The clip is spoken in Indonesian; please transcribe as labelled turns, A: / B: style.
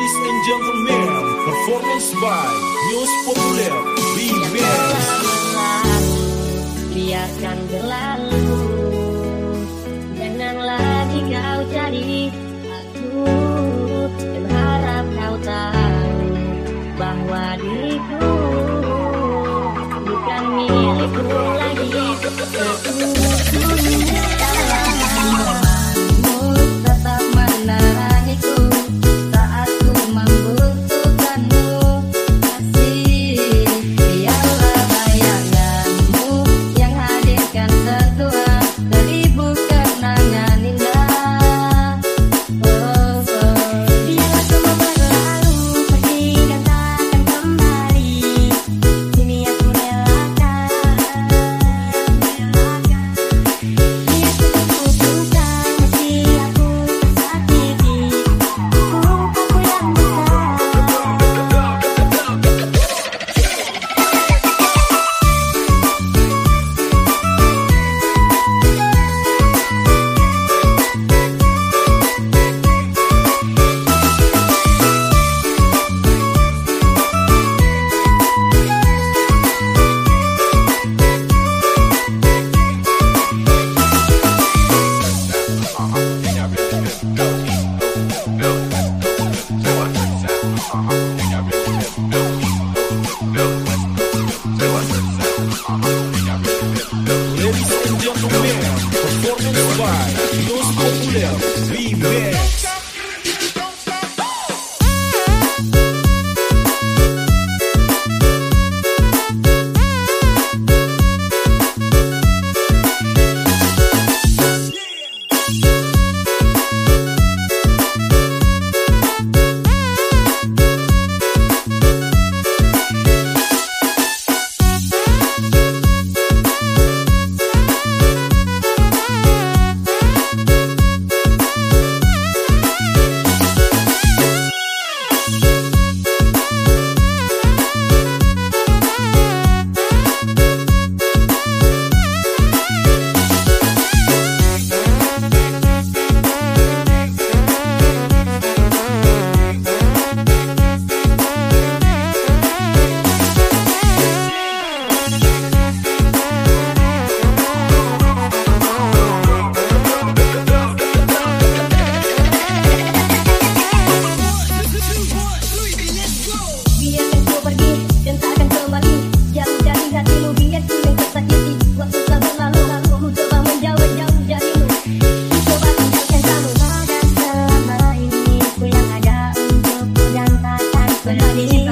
A: Ladies and gentlemen, performance by News Populer Remix.
B: Biarkan berlalu Jangan lagi kau cari aku. Dan harap kau tahu Bahwa diriku Bukan milikku lagi. Satu Ladies and gentlemen, performance by Los Popular, Rivera. money.